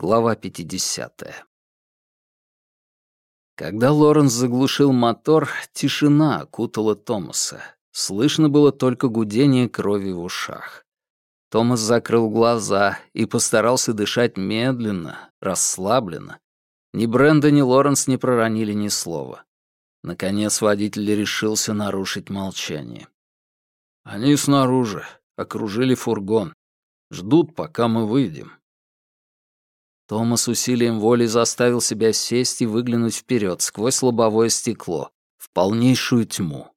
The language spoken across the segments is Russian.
Глава 50. Когда Лоренс заглушил мотор, тишина окутала Томаса. Слышно было только гудение крови в ушах. Томас закрыл глаза и постарался дышать медленно, расслабленно. Ни Бренда, ни Лоренс не проронили ни слова. Наконец водитель решился нарушить молчание. «Они снаружи, окружили фургон. Ждут, пока мы выйдем». Томас усилием воли заставил себя сесть и выглянуть вперед сквозь лобовое стекло, в полнейшую тьму.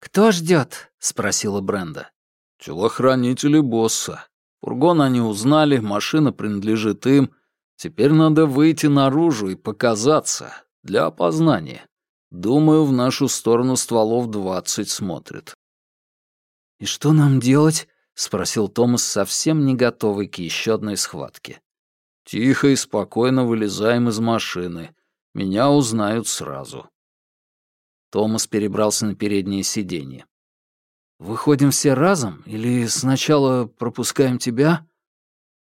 «Кто ждет? спросила Бренда. «Телохранители босса. Фургон они узнали, машина принадлежит им. Теперь надо выйти наружу и показаться для опознания. Думаю, в нашу сторону стволов двадцать смотрит». «И что нам делать?» — спросил Томас, совсем не готовый к еще одной схватке. «Тихо и спокойно вылезаем из машины. Меня узнают сразу». Томас перебрался на переднее сиденье. «Выходим все разом или сначала пропускаем тебя?»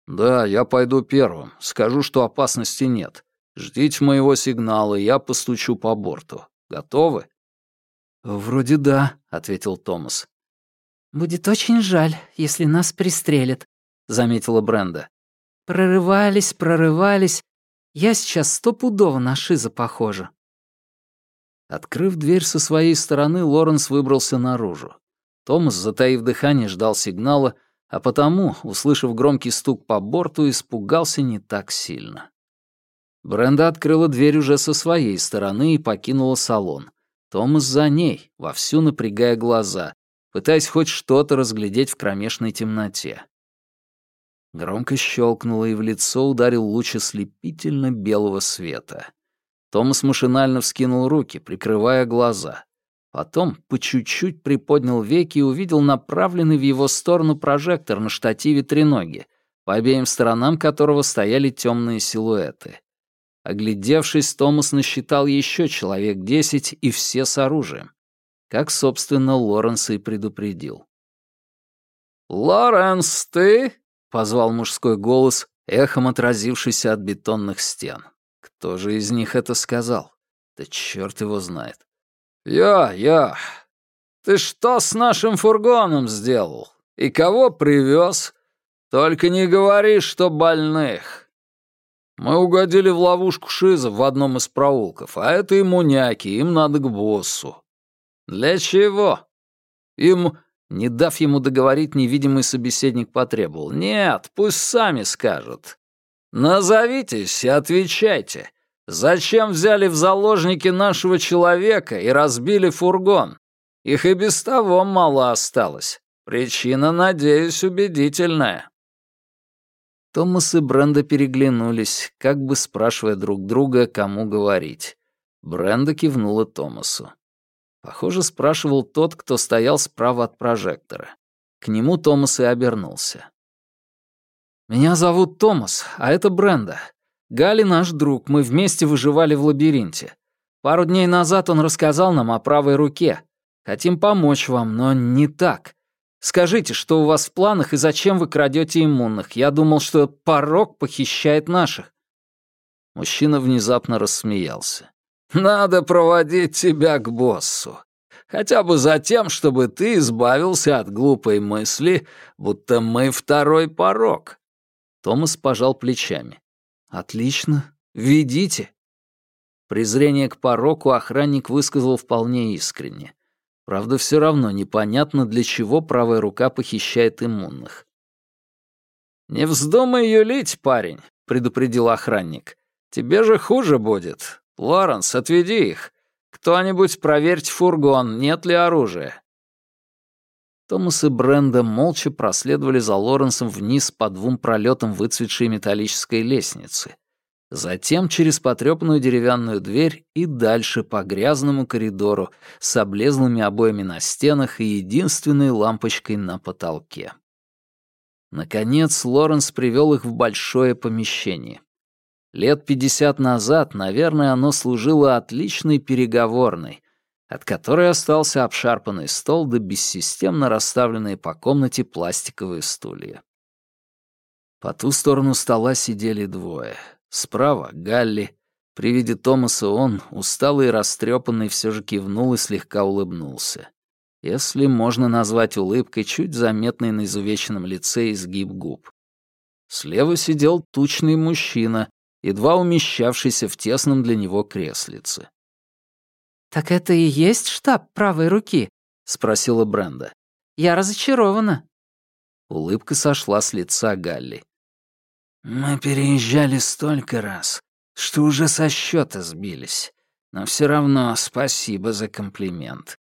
«Да, я пойду первым. Скажу, что опасности нет. Ждите моего сигнала, я постучу по борту. Готовы?» «Вроде да», — ответил Томас. «Будет очень жаль, если нас пристрелят», — заметила Бренда. «Прорывались, прорывались. Я сейчас стопудово на Шиза похожа». Открыв дверь со своей стороны, Лоренс выбрался наружу. Томас, затаив дыхание, ждал сигнала, а потому, услышав громкий стук по борту, испугался не так сильно. Бренда открыла дверь уже со своей стороны и покинула салон. Томас за ней, вовсю напрягая глаза, пытаясь хоть что-то разглядеть в кромешной темноте. Громко щелкнуло, и в лицо ударил луч ослепительно белого света. Томас машинально вскинул руки, прикрывая глаза. Потом по чуть-чуть приподнял веки и увидел направленный в его сторону прожектор на штативе треноги, по обеим сторонам которого стояли темные силуэты. Оглядевшись, Томас насчитал еще человек десять, и все с оружием. Как, собственно, Лоренс и предупредил. «Лоренс, ты?» — позвал мужской голос, эхом отразившийся от бетонных стен. Кто же из них это сказал? Да черт его знает. «Я, я. Ты что с нашим фургоном сделал? И кого привез? Только не говори, что больных». «Мы угодили в ловушку Шиза в одном из проулков, а это иммуняки, им надо к боссу». «Для чего?» Им, не дав ему договорить, невидимый собеседник потребовал. «Нет, пусть сами скажут. Назовитесь и отвечайте. Зачем взяли в заложники нашего человека и разбили фургон? Их и без того мало осталось. Причина, надеюсь, убедительная». Томас и Бренда переглянулись, как бы спрашивая друг друга, кому говорить. Бренда кивнула Томасу. Похоже, спрашивал тот, кто стоял справа от прожектора. К нему Томас и обернулся. «Меня зовут Томас, а это Бренда. Гали наш друг, мы вместе выживали в лабиринте. Пару дней назад он рассказал нам о правой руке. Хотим помочь вам, но не так. Скажите, что у вас в планах и зачем вы крадете иммунных? Я думал, что порог похищает наших». Мужчина внезапно рассмеялся. «Надо проводить тебя к боссу. Хотя бы за тем, чтобы ты избавился от глупой мысли, будто мы второй порог». Томас пожал плечами. «Отлично. Ведите». Презрение к пороку охранник высказал вполне искренне. Правда, все равно непонятно, для чего правая рука похищает иммунных. «Не вздумай юлить, парень», — предупредил охранник. «Тебе же хуже будет. Лоренс, отведи их. Кто-нибудь проверьте фургон, нет ли оружия». Томас и Бренда молча проследовали за Лоренсом вниз по двум пролетам выцветшей металлической лестницы. Затем через потрёпанную деревянную дверь и дальше по грязному коридору с облезлыми обоями на стенах и единственной лампочкой на потолке. Наконец Лоренс привел их в большое помещение. Лет пятьдесят назад, наверное, оно служило отличной переговорной, от которой остался обшарпанный стол да бессистемно расставленные по комнате пластиковые стулья. По ту сторону стола сидели двое. Справа — Галли. При виде Томаса он, усталый и растрепанный, все же кивнул и слегка улыбнулся. Если можно назвать улыбкой чуть заметной на изувеченном лице изгиб губ. Слева сидел тучный мужчина, едва умещавшийся в тесном для него креслице. «Так это и есть штаб правой руки?» — спросила Бренда. «Я разочарована». Улыбка сошла с лица Галли. «Мы переезжали столько раз, что уже со счета сбились. Но все равно спасибо за комплимент».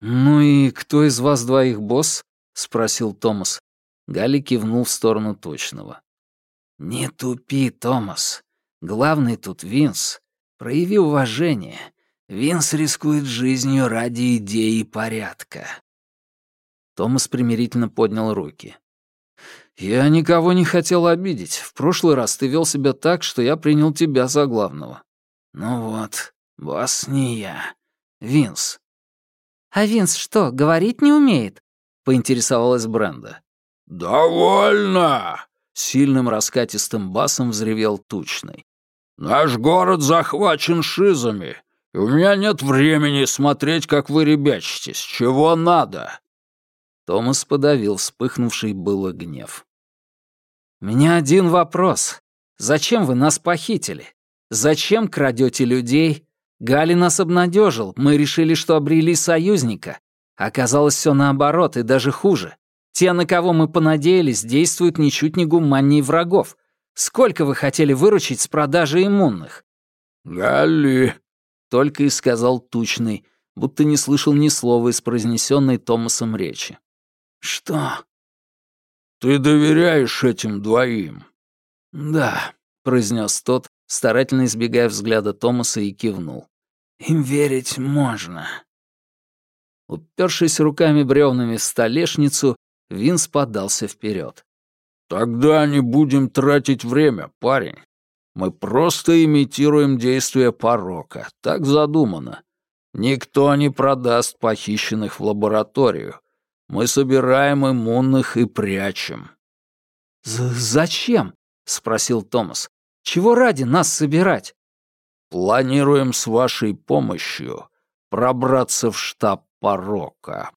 «Ну и кто из вас двоих босс?» — спросил Томас. Галли кивнул в сторону точного. «Не тупи, Томас. Главный тут Винс. Прояви уважение. Винс рискует жизнью ради идеи порядка». Томас примирительно поднял руки. «Я никого не хотел обидеть. В прошлый раз ты вел себя так, что я принял тебя за главного». «Ну вот, босс не я. Винс». «А Винс что, говорить не умеет?» — поинтересовалась Бренда. «Довольно!» — сильным раскатистым басом взревел Тучный. «Наш город захвачен шизами, и у меня нет времени смотреть, как вы ребячитесь. Чего надо?» Томас подавил вспыхнувший было гнев. «У меня один вопрос. Зачем вы нас похитили? Зачем крадете людей? Гали нас обнадежил. Мы решили, что обрели союзника. Оказалось все наоборот и даже хуже. Те, на кого мы понадеялись, действуют ничуть не гуманнее врагов. Сколько вы хотели выручить с продажи иммунных?» «Галли», — только и сказал Тучный, будто не слышал ни слова из произнесенной Томасом речи. «Что?» «Ты доверяешь этим двоим?» «Да», — произнес тот, старательно избегая взгляда Томаса, и кивнул. «Им верить можно». Упершись руками бревнами в столешницу, Винс подался вперед. «Тогда не будем тратить время, парень. Мы просто имитируем действия порока. Так задумано. Никто не продаст похищенных в лабораторию. Мы собираем иммунных и прячем». «Зачем?» — спросил Томас. «Чего ради нас собирать?» «Планируем с вашей помощью пробраться в штаб порока».